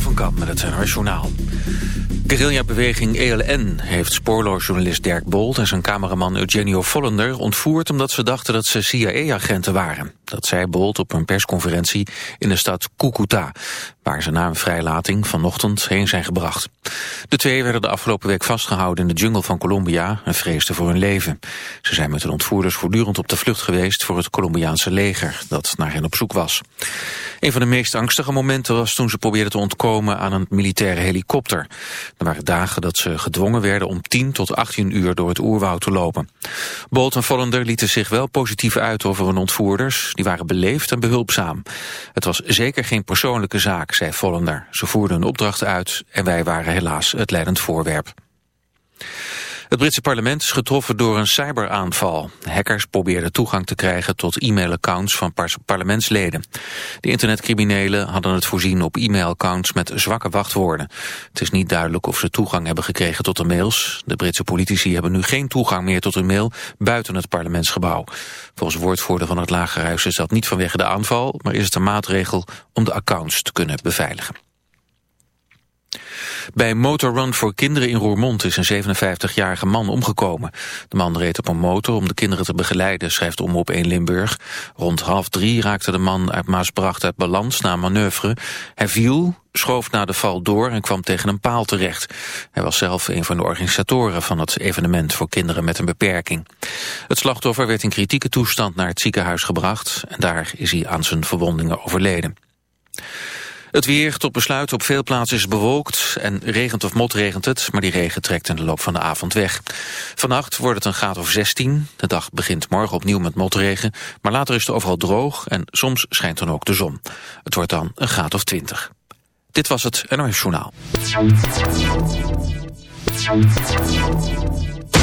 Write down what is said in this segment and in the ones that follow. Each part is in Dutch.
Van met het NRS Journaal. Guerrilla-beweging ELN heeft spoorloosjournalist Dirk Bolt en zijn cameraman Eugenio Vollender ontvoerd omdat ze dachten dat ze CIA-agenten waren. Dat zei Bolt op een persconferentie in de stad Cucuta, waar ze na een vrijlating vanochtend heen zijn gebracht. De twee werden de afgelopen week vastgehouden in de jungle van Colombia en vreesden voor hun leven. Ze zijn met hun ontvoerders voortdurend op de vlucht geweest voor het Colombiaanse leger dat naar hen op zoek was. Een van de meest angstige momenten was toen ze probeerden te ontkomen aan een militaire helikopter. Er waren dagen dat ze gedwongen werden om 10 tot 18 uur door het oerwoud te lopen. Bolt en Vollender lieten zich wel positief uit over hun ontvoerders. Die waren beleefd en behulpzaam. Het was zeker geen persoonlijke zaak, zei Vollender. Ze voerden hun opdracht uit en wij waren helaas het leidend voorwerp. Het Britse parlement is getroffen door een cyberaanval. Hackers probeerden toegang te krijgen tot e-mailaccounts van parlementsleden. De internetcriminelen hadden het voorzien op e-mailaccounts met zwakke wachtwoorden. Het is niet duidelijk of ze toegang hebben gekregen tot de mails. De Britse politici hebben nu geen toegang meer tot hun mail buiten het parlementsgebouw. Volgens woordvoerder van het Lagerhuis is dat niet vanwege de aanval, maar is het een maatregel om de accounts te kunnen beveiligen. Bij Motorrun voor kinderen in Roermond is een 57-jarige man omgekomen. De man reed op een motor om de kinderen te begeleiden, schrijft om op 1 Limburg. Rond half drie raakte de man uit Maasbracht uit balans na manoeuvre. Hij viel, schoof na de val door en kwam tegen een paal terecht. Hij was zelf een van de organisatoren van het evenement voor kinderen met een beperking. Het slachtoffer werd in kritieke toestand naar het ziekenhuis gebracht en daar is hij aan zijn verwondingen overleden. Het weer tot besluit op veel plaatsen is bewolkt en regent of motregent het, maar die regen trekt in de loop van de avond weg. Vannacht wordt het een graad of 16. De dag begint morgen opnieuw met motregen, maar later is het overal droog en soms schijnt dan ook de zon. Het wordt dan een graad of 20. Dit was het NOS Journaal.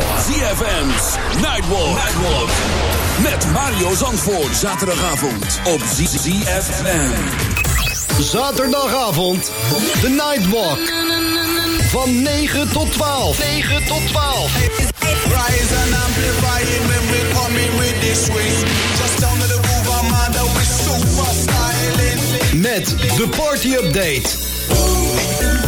ZFM's Nightwalk. Nightwalk. Met Mario Zandvoort. Zaterdagavond op ZFM. Zaterdagavond. The Nightwalk. Van 9 tot 12. 9 tot 12. Rise and amplify it when we come in with this swing. Just down to the groove, I'm under with super styling. Met de party update.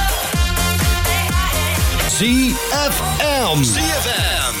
ZFM. ZFM.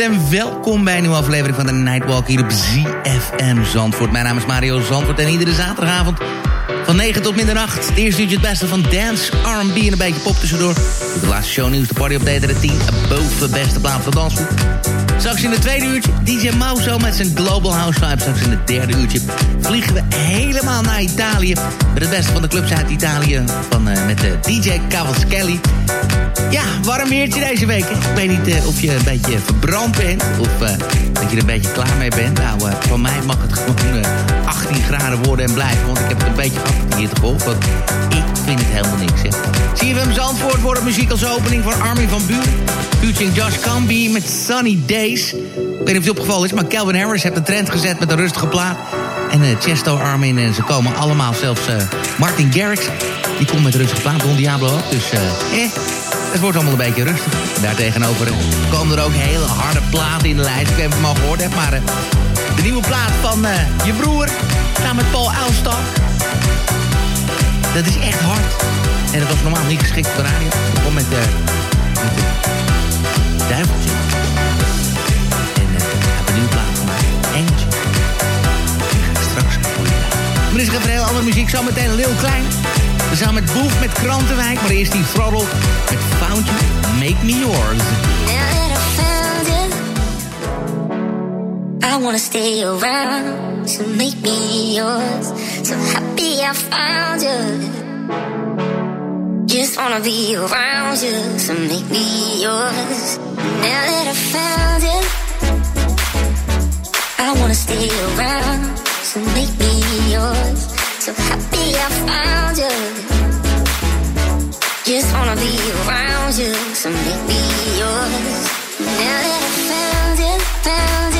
En welkom bij een nieuwe aflevering van de Nightwalk hier op ZFM Zandvoort. Mijn naam is Mario Zandvoort en iedere zaterdagavond van 9 tot middernacht. Het eerste uurtje het beste van dance, R&B en een beetje pop tussendoor. De laatste shownieuws, de party update en de 10 boven beste plaat van dansvoet. Straks in het tweede uurtje DJ Mauso met zijn Global House Vibe. Straks in het derde uurtje vliegen we helemaal naar Italië. Met het beste van de clubs uit Italië. Van, eh, met de DJ Cavaschelli. Ja, warm weertje deze week. Ik weet niet eh, of je een beetje verbrand bent. Of eh, dat je er een beetje klaar mee bent. Nou, eh, van mij mag het gewoon eh, 18 graden worden en blijven. Want ik heb het een beetje gehad hier te ik vind het helemaal niks. Hè. CFM Zandvoort wordt muziek als opening van Armin van Buren. Featuring Josh Camby met Sunny Days. Ik weet niet of het opgevallen is, maar Calvin Harris heeft een trend gezet met een rustige plaat. En eh, Chesto, Armin en ze komen allemaal, zelfs eh, Martin Garrix. Die komt met rustige plaat, Don Diablo ook. Dus eh, eh, het wordt allemaal een beetje rustig. Daartegenover komen er ook hele harde platen in de lijst. Ik heb hem al gehoord, hè, maar de nieuwe plaat van je broer, samen met Paul Elstak. Dat is echt hard. En dat was normaal niet geschikt voor de radio. Het begon met, eh met de duiveltje. En eh hij heeft een nieuwe plaat gemaakt. Ik straks je draaien. Maar is heel andere muziek. Zometeen Lil Klein. Samen met Boef met Krantenwijk. Maar eerst die Throttle met You, Make Me Yours. I wanna stay around to make me yours. So happy I found you. Just wanna be around you, so make me yours. Now that I found you, I wanna stay around, so make me yours. So happy I found you. Just wanna be around you, so make me yours. Now that I found you, found you,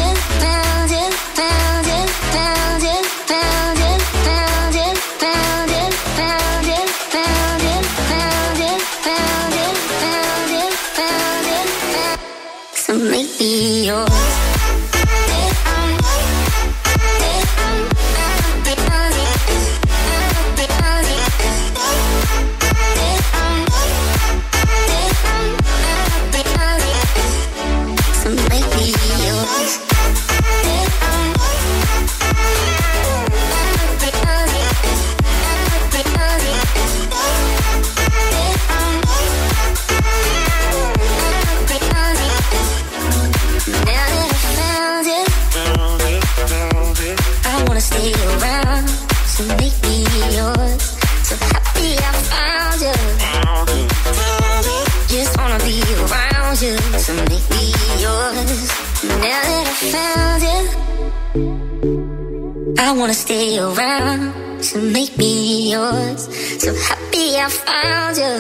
stay around to make me yours. So happy I found you.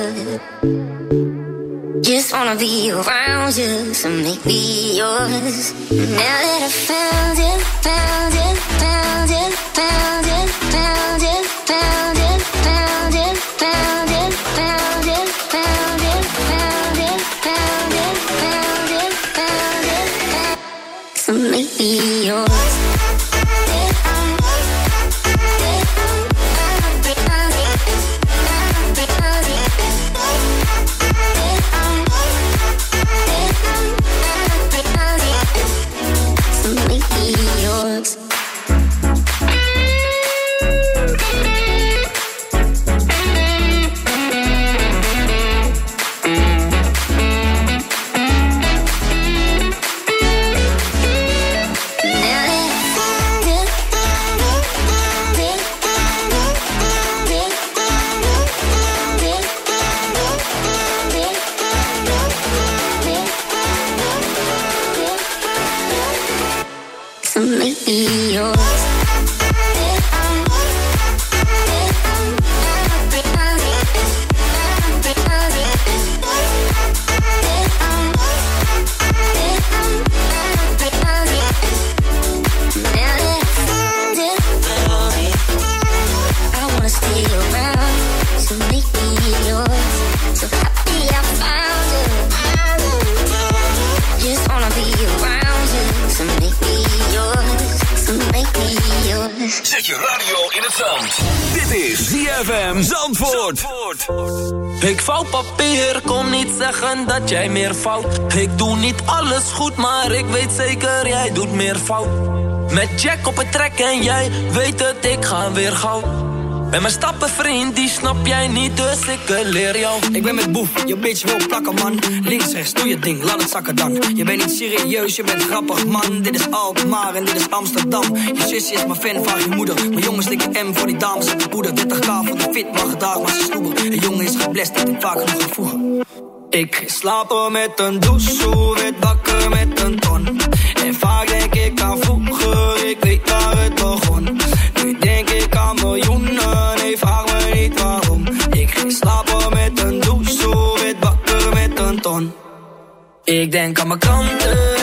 Just wanna be around you, so make me yours. Now that I found you, found you, found you, found you, fout. Met Jack op het trek en jij weet het, ik ga weer gauw. Ben mijn stappenvriend, die snap jij niet, dus ik leer jou. Ik ben met boef, je bitch wil plakken man. Links, rechts, doe je ding, laat het zakken dan. Je bent niet serieus, je bent grappig man. Dit is Alkmaar en dit is Amsterdam. Je zusje is mijn fan, vraag je moeder. Mijn jongens slikken M voor die dames. En de poeder 30k voor de fit, maar gedaag maar ze sloeber Een jongen is geblest, dat ik vaak genoeg ga voegen Ik slaap met een douche, werd wakker met een ton En vaak denk ik aan vroeger, ik weet waar het begon. Nu denk ik aan miljoenen, nee vraag me niet waarom. Ik ging slapen met een douche, werd wakker met een ton. Ik denk aan mijn klanten,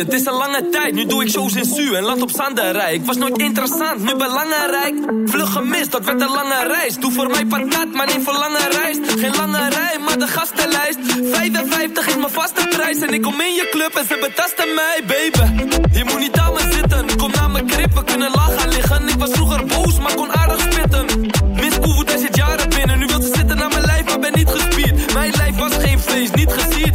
het? Het is een lange tijd, nu doe ik shows in Su en land op Zanderij. Ik was nooit interessant, nu belangrijk. Vlug gemist, dat werd een lange reis. Doe voor mij patat, maar niet voor lange reis. Geen lange rij, maar de gastenlijst. 55 is mijn vaste prijs en ik kom in je club en ze betasten mij, baby. Je moet niet aan me zitten, kom naar mijn krip, we kunnen gaan liggen. Ik was vroeger boos, maar kon aardig spitten. Miss Koevoet, hij zit jaren binnen, nu wil ze zitten aan mijn lijf, maar ben niet gespierd. Mijn lijf was geen vlees, niet gesierd.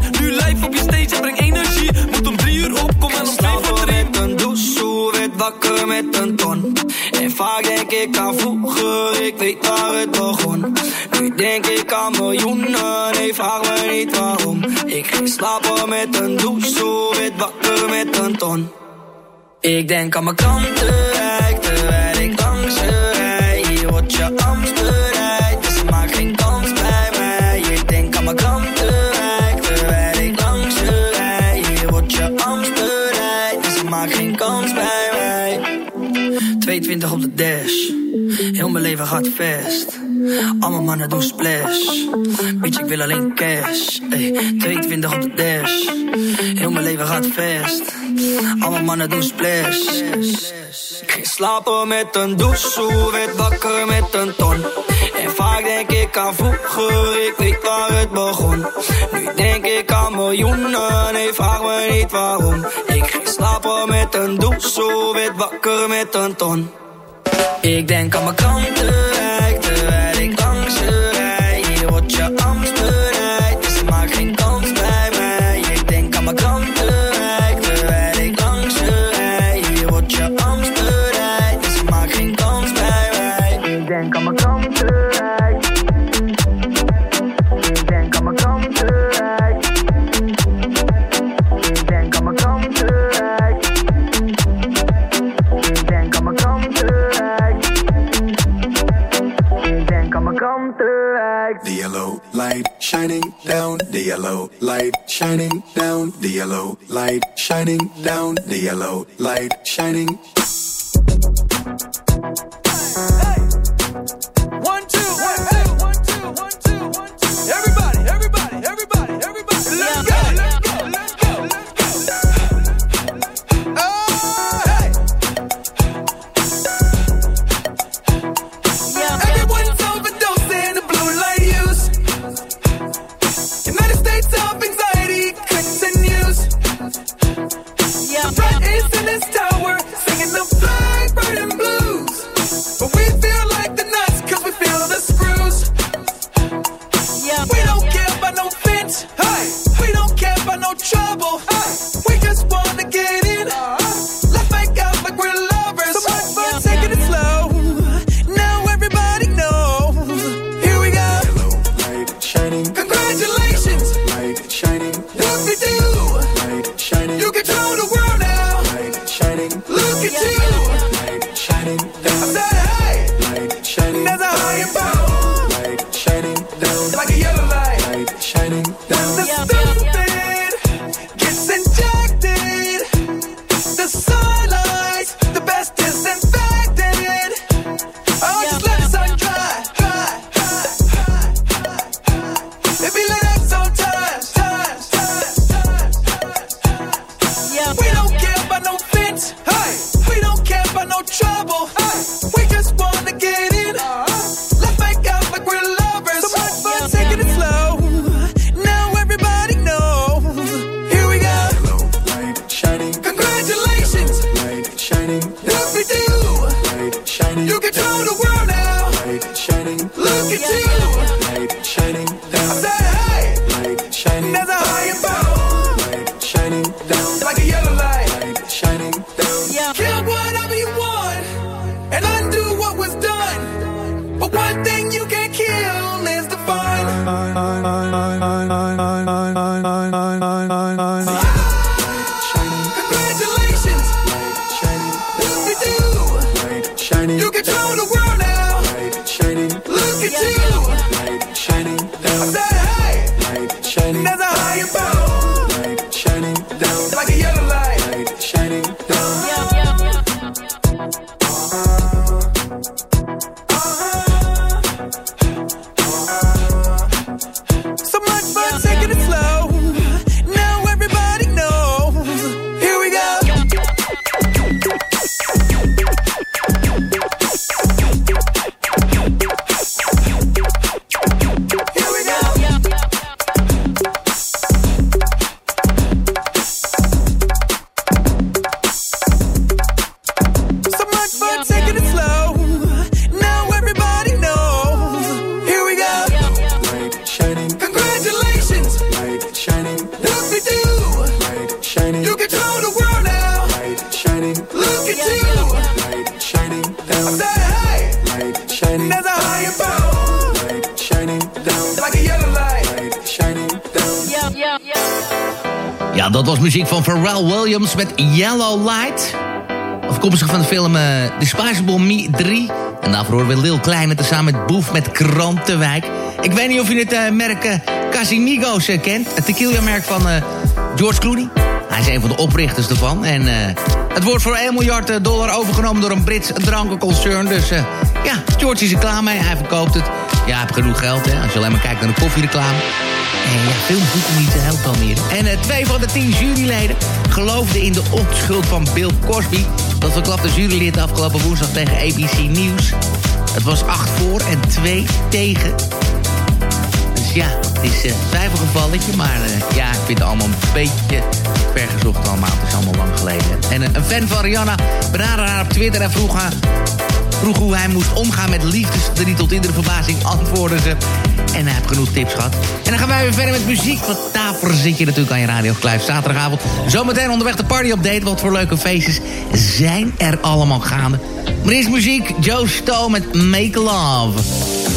Wakker met een ton. En vaak denk ik aan vroeger, ik weet waar het begon. Nu denk ik aan miljoenen, nee vraag me niet waarom. Ik ging slapen met een douche, werd wakker met een ton. Ik denk aan mijn klanten, rijk terwijl ik langs ze rij. Hier wordt je angst 22 op de dash, heel mijn leven gaat vast. Allemaal mannen doen splash, bitch ik wil alleen cash. Ey, 22 op de dash, heel mijn leven gaat vast. Allemaal mannen doen splash. Ik slapen met een douche, werd wakker met een ton. En vaak denk ik aan vroeger, ik weet waar het begon. Nu denk ik aan miljoenen, nee vraag me niet waarom. Ik ging slapen met een douche, werd wakker met een ton. Ik denk aan mijn klanten, down, the yellow light shining down, the yellow light shining down, the yellow light shining. Pharrell Williams met Yellow Light. Afkomstig van de film uh, Despicable Me 3. En daarvoor horen we Lil Kleine tezamen met Boef met Krantenwijk. Ik weet niet of je het uh, merk Casamigos uh, kent. Het tequila-merk van George Clooney. Hij is een van de oprichters ervan. En het wordt voor 1 miljard dollar overgenomen door een Brits drankenconcern. Dus ja, George is er klaar mee. Hij verkoopt het. Ja, hij heeft genoeg geld, hè. Als je alleen maar kijkt naar de koffiereclame. En ja, boeken niet helpt dan meer. En uh, twee van de tien juryleden geloofden in de onschuld van Bill Cosby. Dat verklapte jurylid afgelopen woensdag tegen ABC News. Het was acht voor en twee tegen. Dus ja, het is uh, twijfelgevalletje. Maar uh, ja, ik vind het allemaal een beetje vergezocht allemaal. Het is allemaal lang geleden. En een fan van Rihanna benaderde haar op Twitter en vroeg haar... Vroeg hoe hij moest omgaan met liefdesverdriet. Tot iedere verbazing antwoordde ze. En hij heeft genoeg tips gehad. En dan gaan wij weer verder met muziek. Want daarvoor zit je natuurlijk aan je radio Kluif. Zaterdagavond. Zometeen onderweg de party update. Wat voor leuke feestjes zijn er allemaal gaande. Maar muziek. Joe Stowe met Make Love.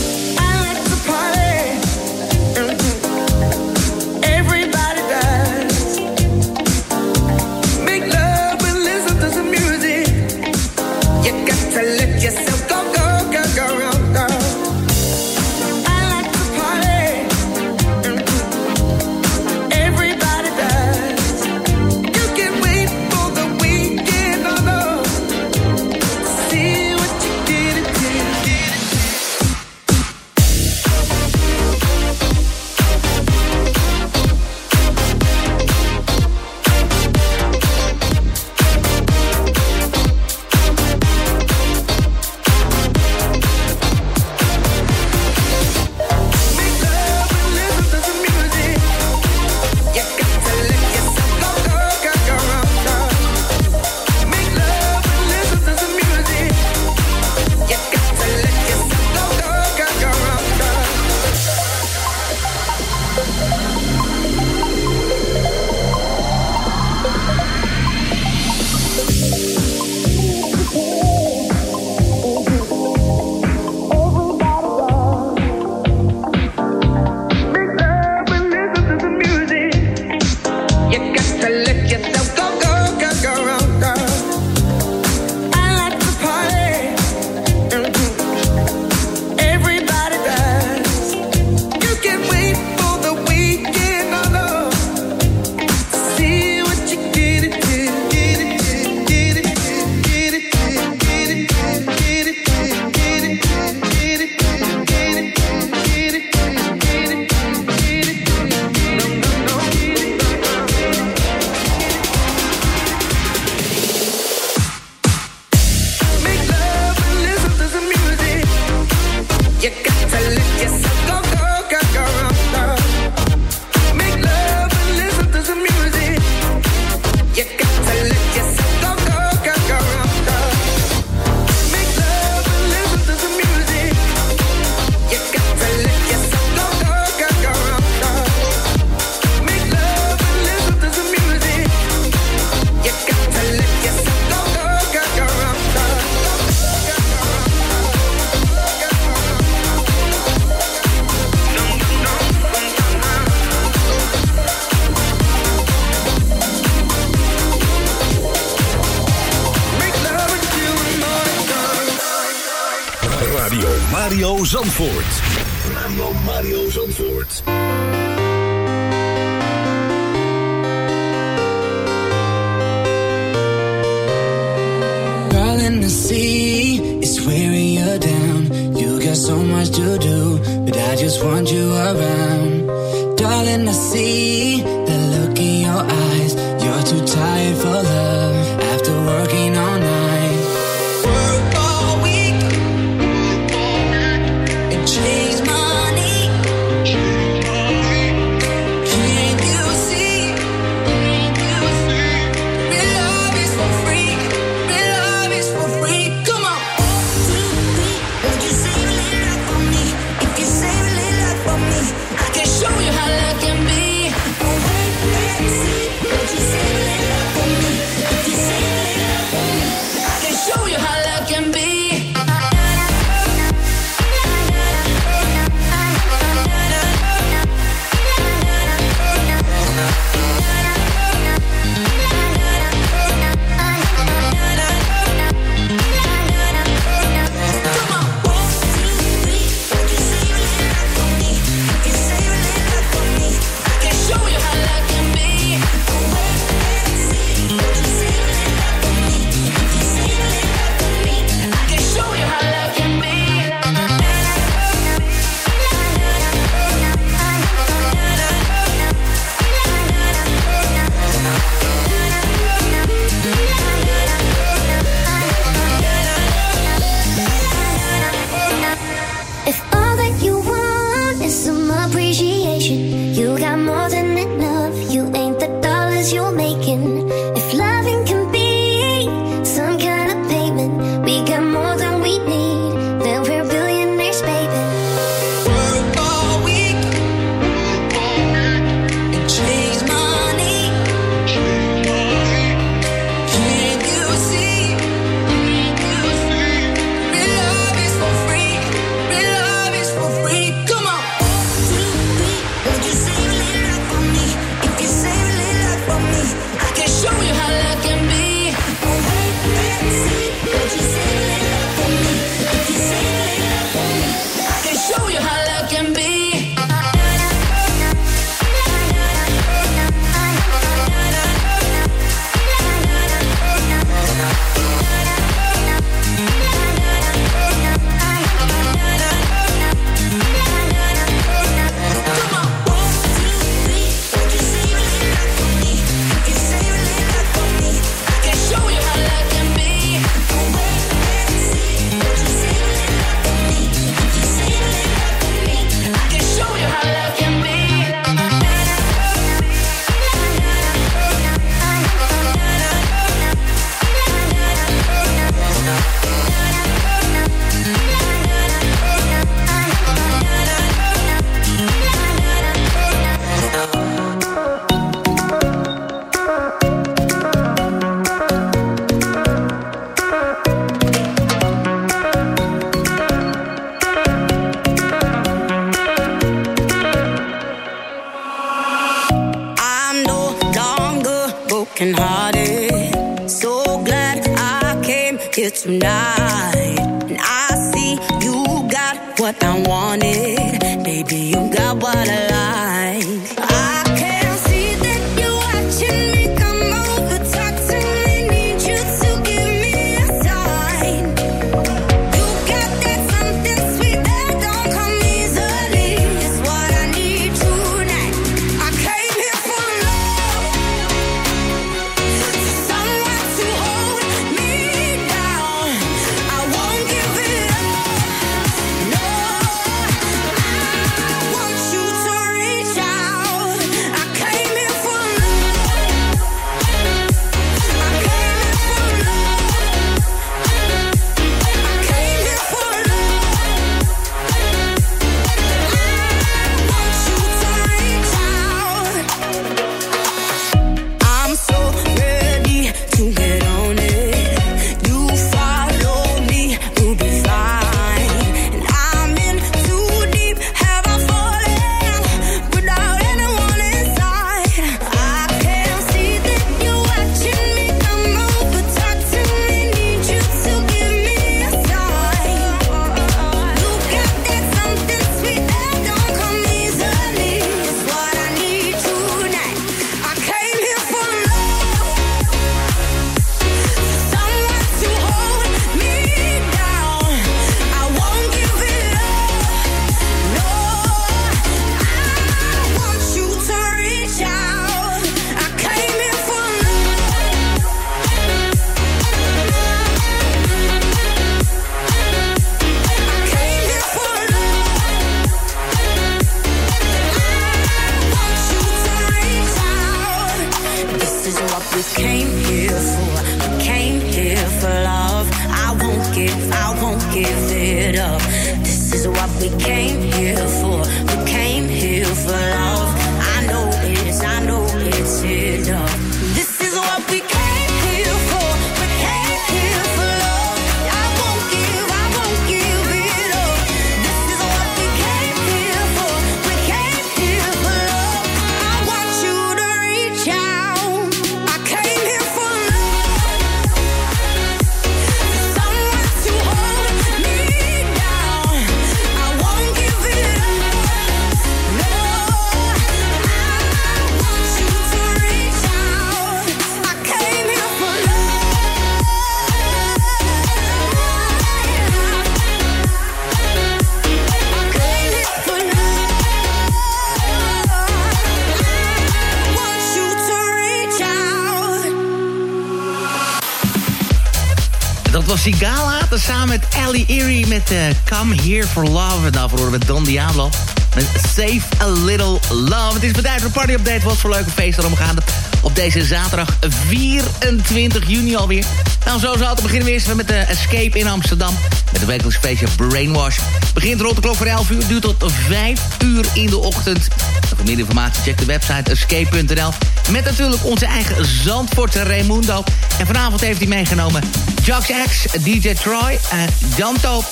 Sigala, samen met Ellie Erie met eh, Come Here For Love. En daarvoor horen we Don Diablo met Save A Little Love. Het is voor een party-update. Wat voor leuke feesten er omgaande op deze zaterdag 24 juni alweer. Nou, zo zal het beginnen we eerst met de Escape in Amsterdam. Met een wekelijks feestje Brainwash. Begint rond de klok van 11 uur, duurt tot 5 uur in de ochtend. En voor meer informatie check de website escape.nl. Met natuurlijk onze eigen Zandvoortse Raimundo. En vanavond heeft hij meegenomen Jax X, DJ Troy, uh, Janto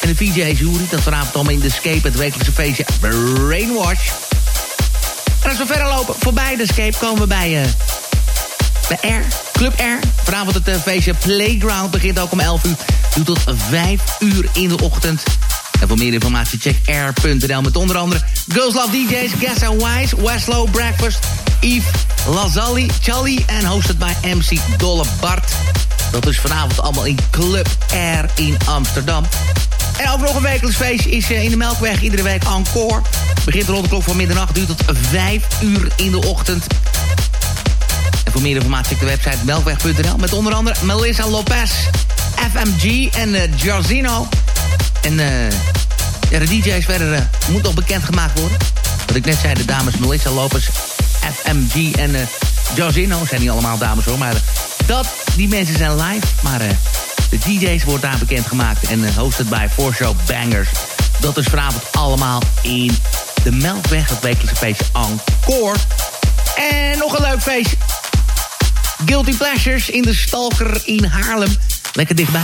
en de VJ Jury. Dat vanavond allemaal in de Escape, het wekelijkse feestje Brainwash. En als we verder lopen, voorbij de Escape, komen we bij, eh, bij R, Club R. Vanavond het eh, feestje Playground begint ook om 11 uur. Duurt tot 5 uur in de ochtend. En voor meer informatie check r.nl met onder andere Girls Love DJ's, Guess and Wise, Westlow Breakfast, Yves, Lazali, Charlie en hosted bij MC Dolle Bart. Dat is vanavond allemaal in Club R in Amsterdam. En ook nog een wekelijks feestje is eh, in de Melkweg iedere week encore. Begint rond de klok van middernacht, duurt tot 5 uur in de ochtend. En voor meer informatie check de website melkweg.nl... met onder andere Melissa Lopez, FMG en uh. En eh ja, de DJ's verder moet nog bekendgemaakt worden. Wat ik net zei, de dames Melissa Lopez, FMG en eh Jarzino... zijn niet allemaal dames hoor, maar eh, dat, die mensen zijn live. Maar eh, de DJ's wordt daar bekendgemaakt en eh, hosted bij Show Bangers. Dat is vanavond allemaal in de Melkweg, het wekelijkse feestje Encore. En nog een leuk feestje. Guilty Pleasures in de Stalker in Haarlem. Lekker dichtbij.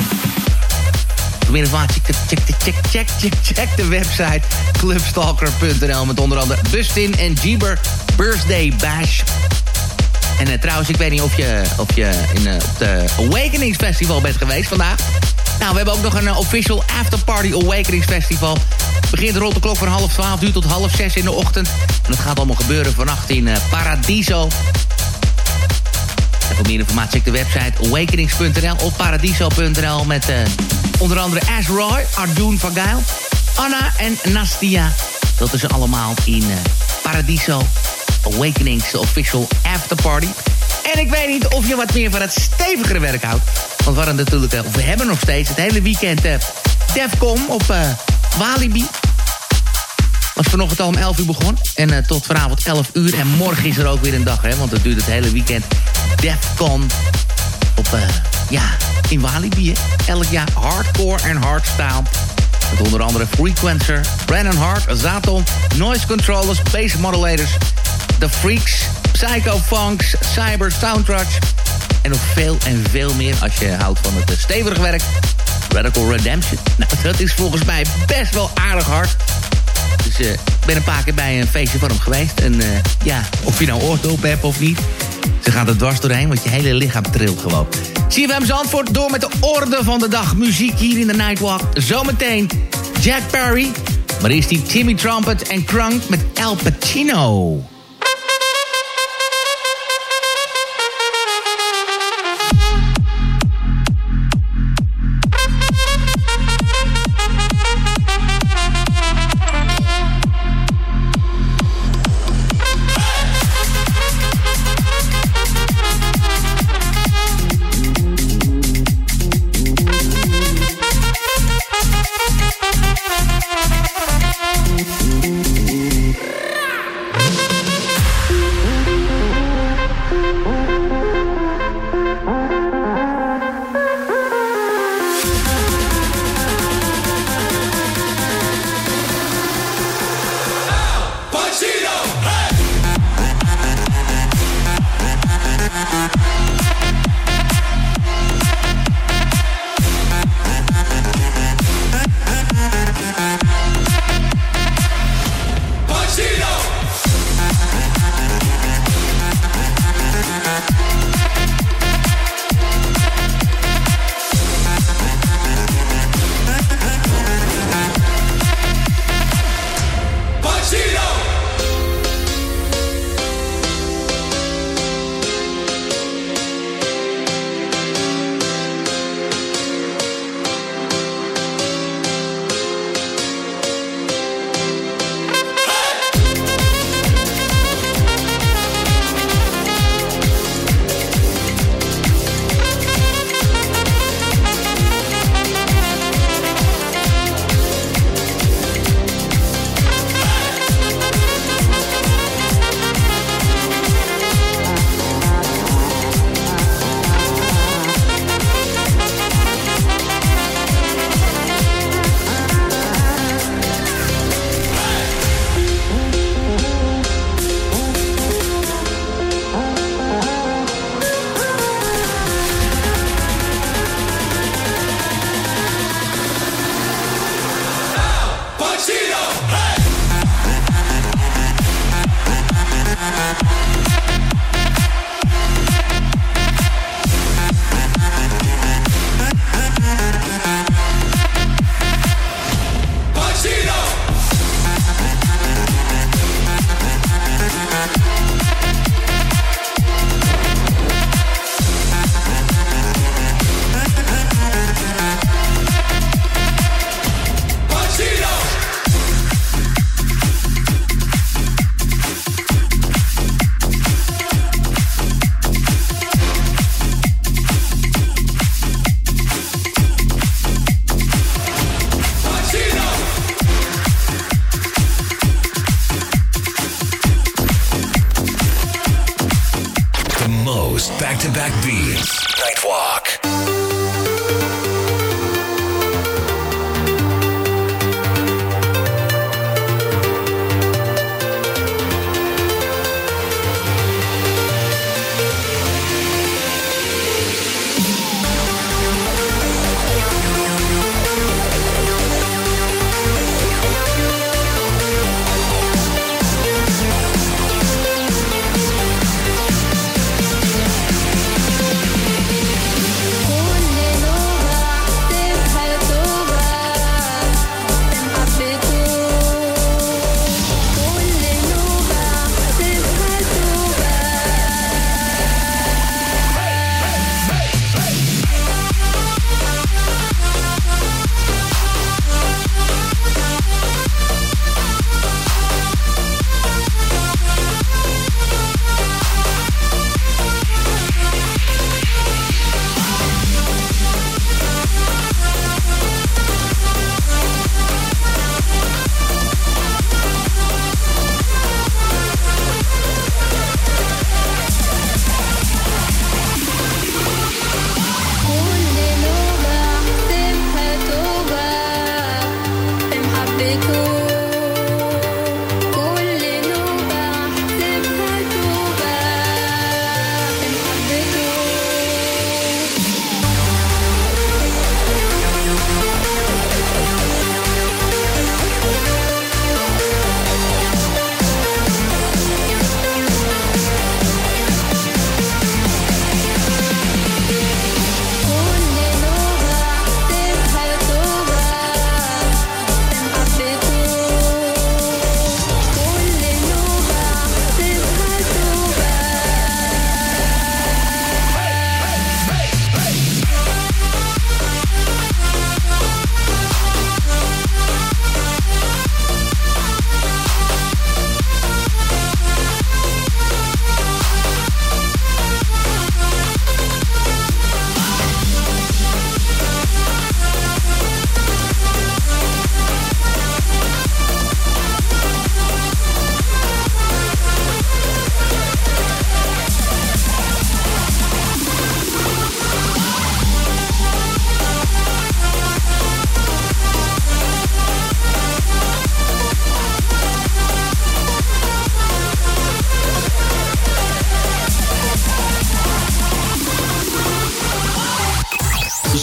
Voor informatie, check, check, check, check, check, check de website clubstalker.nl met onder andere Bustin en Jeeber Birthday Bash. En eh, trouwens, ik weet niet of je, of je in, eh, op de Awakenings Festival bent geweest vandaag. Nou, we hebben ook nog een eh, official afterparty Awakenings Festival. Begint rond de klok van half twaalf, duurt tot half zes in de ochtend. En dat gaat allemaal gebeuren vannacht in Paradiso. En voor meer informatie check de website awakenings.nl of paradiso.nl met onder andere Ash Roy, Ardoon van Gaal, Anna en Nastia. Dat is allemaal in Paradiso Awakenings Official Afterparty. En ik weet niet of je wat meer van het stevigere werk houdt. Want we natuurlijk, eh, we hebben nog steeds het hele weekend eh, Defcon op eh, Walibi. Was vanochtend al om 11 uur begonnen. En tot vanavond 11 uur. En morgen is er ook weer een dag, hè. Want het duurt het hele weekend Defcon op, ja, in Walibi. Elk jaar hardcore en hardstyle. Met onder andere Frequencer, Brandon Hart, Zaton, Noise Controllers, Bass Modulators, The Freaks, Psycho Funks, Cyber Soundtracks en nog veel en veel meer als je houdt van het eh, stevige werk. Radical Redemption. Nou, dat is volgens mij best wel aardig hard. Dus eh, ik ben een paar keer bij een feestje van hem geweest. En eh, ja, of je nou oordop hebt of niet. Ze gaat er dwars doorheen, want je hele lichaam trilt gewoon. CFM Zandvoort door met de orde van de dag. Muziek hier in de Nightwalk. Zometeen Jack Perry. Maar eerst die Timmy Trumpet en Crunk met El Pacino.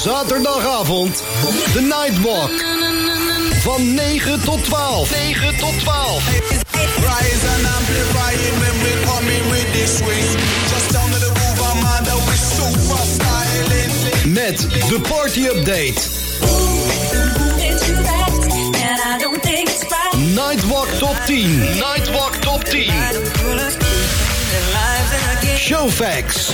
Zaterdagavond, de Nightwalk. Van 9 tot 12. 9 tot 12. Rise and amplify it when we coming with this swing. Just down to the I'm with super styling. Met de party update. Nightwalk top 10. Nightwalk top 10. Showfax.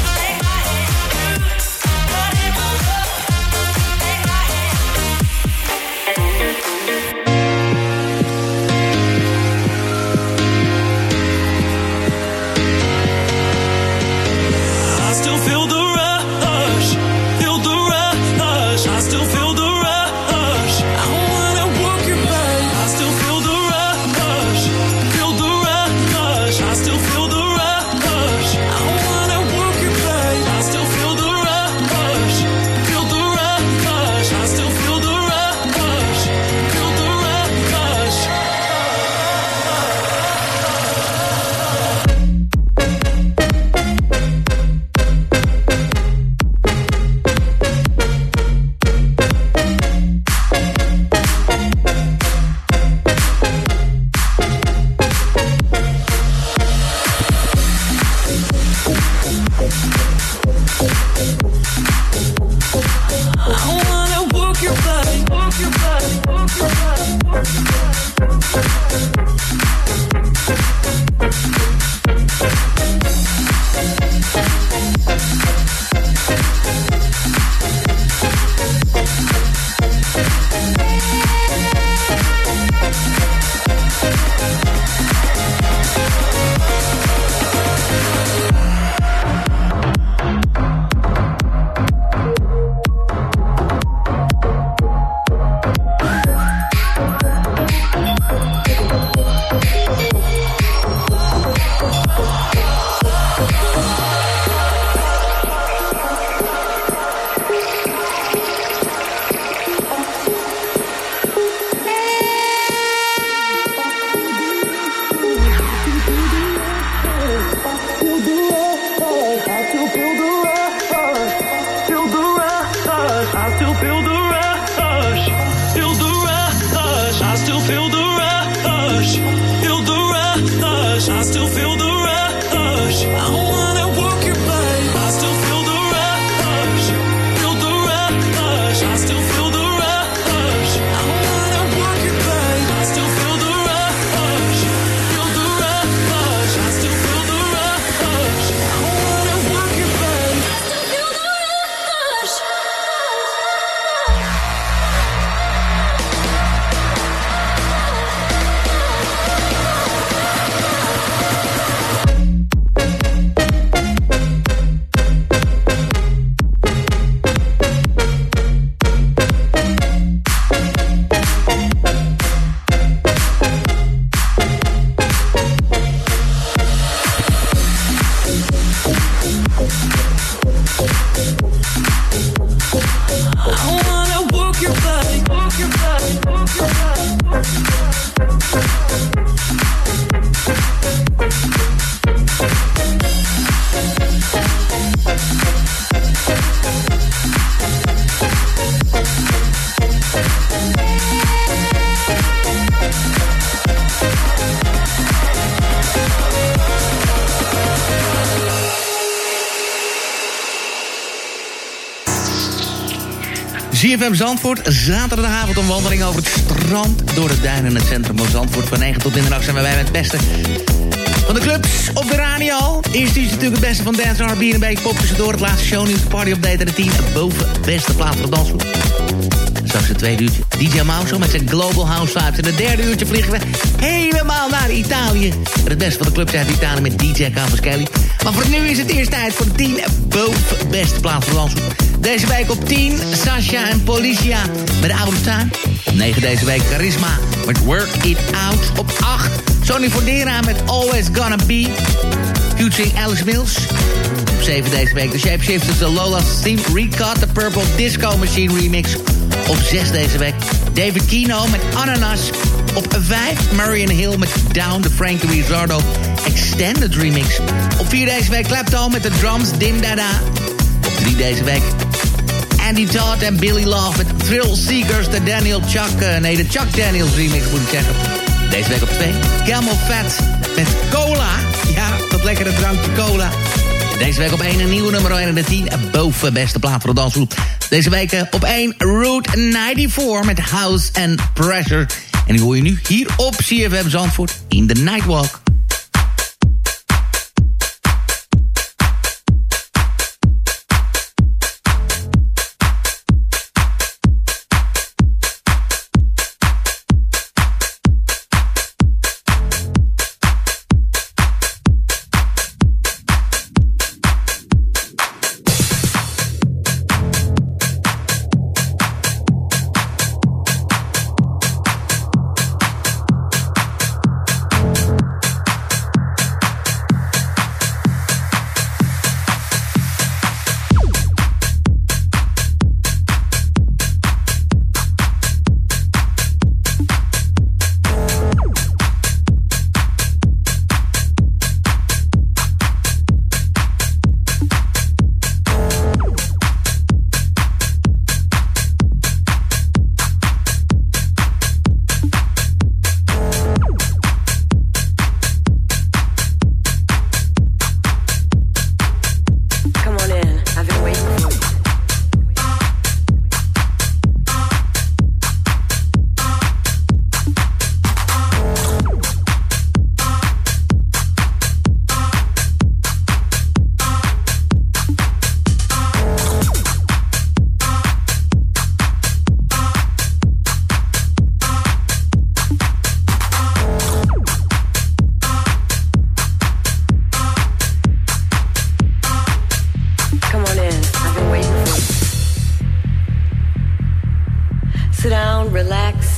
ZFM Zandvoort, zaterdagavond een wandeling over het strand... door het duin in het centrum van Zandvoort. Van 9 tot middernacht zijn we bij met het beste van de clubs op de radio. Eerst is natuurlijk het beste van Dance R&B en een beetje pop tussendoor. Het laatste shownieuws, party update en de 10 boven beste plaats de dansvloer. Straks het tweede uurtje DJ Mauso met zijn Global House Vibes. En het derde uurtje vliegen we helemaal naar Italië. En het beste van de clubs uit Italië met DJ Kelly. Maar voor nu is het eerst tijd voor de 10 boven beste plaats de dansvloer. Deze week op 10, Sasha en Policia met de tuin. Op 9 deze week Charisma met Work It Out. Op 8, Sonny Fordera met Always Gonna Be. Featuring Alice Mills. Op 7 deze week de Shapeshifters, de Lola's Theme Recut, de Purple Disco Machine Remix. Op 6 deze week David Kino met Ananas. Op 5 Marion Hill met Down, de Frankie Rizzardo Extended Remix. Op 4 deze week Clapton met de drums Dim Dada. Op 3 deze week Andy Todd en Billy Love met Thrill Seekers, de Daniel Chuck, eh, nee de Chuck Daniels remix moet ik zeggen. Deze week op 2 Camel Fat met Cola. Ja, dat lekkere drankje cola. Deze week op 1 een nieuwe nummer 1 en de 10 boven beste plaat voor de dansgroep. Deze week eh, op 1 Route 94 met House and Pressure. En die hoor je nu hier op CFM Zandvoort in de Nightwalk.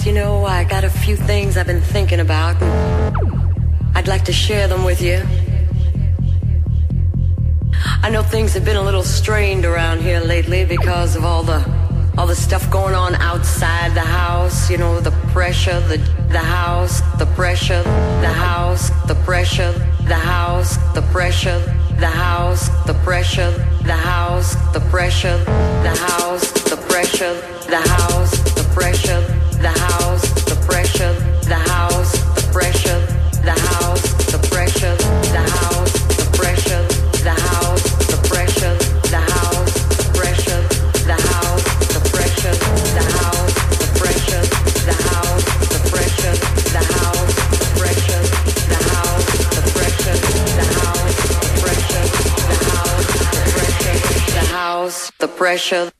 You know, I got a few things I've been thinking about. I'd like to share them with you. I know things have been a little strained around here lately because of all the all the stuff going on outside the house, you know, the pressure, the the house, the pressure, the house, the pressure, the house, the pressure, the house, the pressure, the house, the pressure, the house, the pressure, the house, the pressure, pressure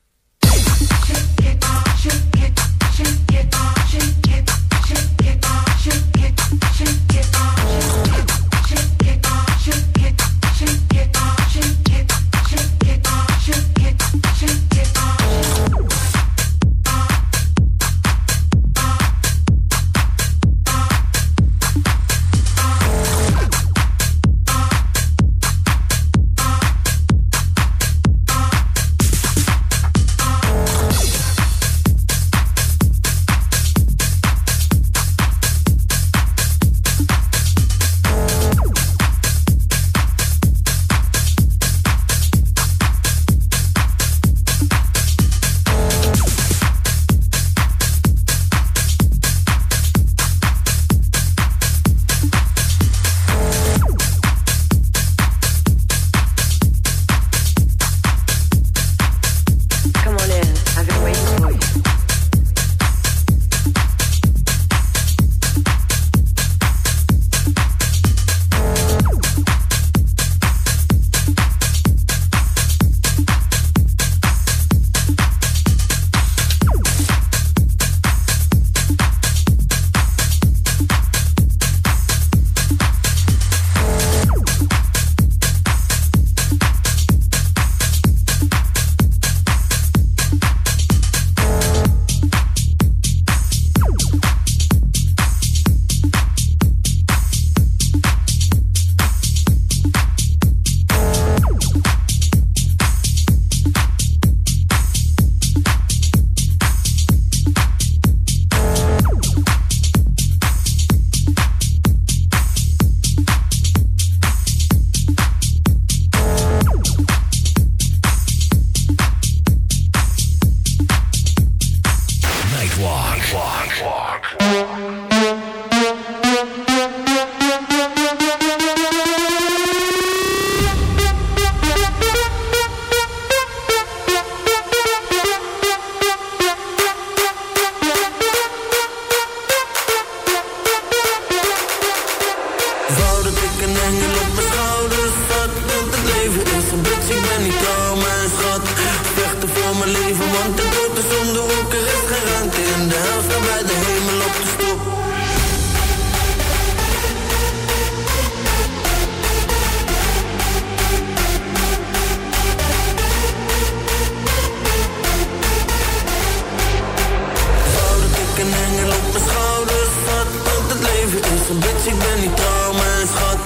ik ben niet trouw, mijn schat.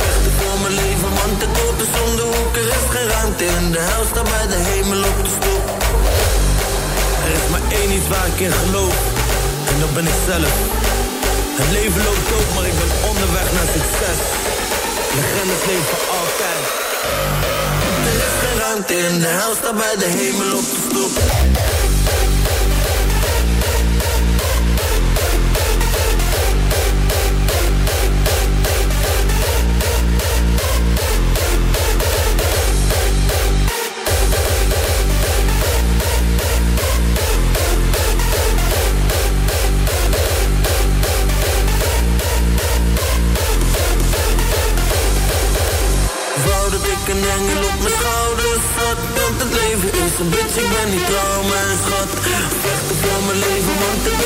Vechten voor mijn leven, want de dood is om de hoek. Er is geen ruimte in de hel, sta bij de hemel op de stoep Er is maar één iets waar ik in geloof. En dat ben ik zelf. Het leven loopt ook, maar ik ben onderweg naar succes. Legendes leven altijd. Er is geen ruimte in de hel, sta bij de hemel op de stoep bitch, ik ben niet trouw, mijn schat. Vechten voor mijn leven, want de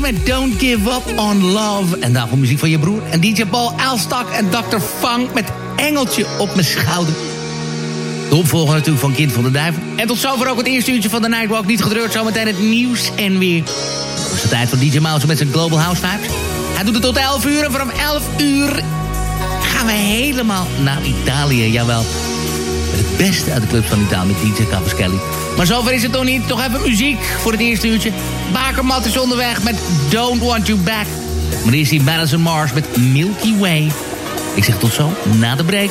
Met Don't Give Up on Love. En daarvoor muziek van je broer. En DJ Paul Elstak en Dr. Funk met Engeltje op mijn schouder. De opvolger natuurlijk van Kind van de Duivel. En tot zover ook het eerste uurtje van de Nightwalk. Niet gedreurd, zometeen het nieuws en weer. Het is de tijd van DJ Mouse met zijn Global House Vibes. Hij doet het tot 11 uur en vanaf 11 uur gaan we helemaal naar Italië. Jawel. Het beste uit de clubs van Italië met DJ Cavaschelli. Maar zover is het nog niet. Toch even muziek voor het eerste uurtje. Bakermat is onderweg met Don't Want You Back. Maar eerst die Madison Mars met Milky Way. Ik zeg tot zo, na de break.